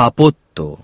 স্থাপত্য।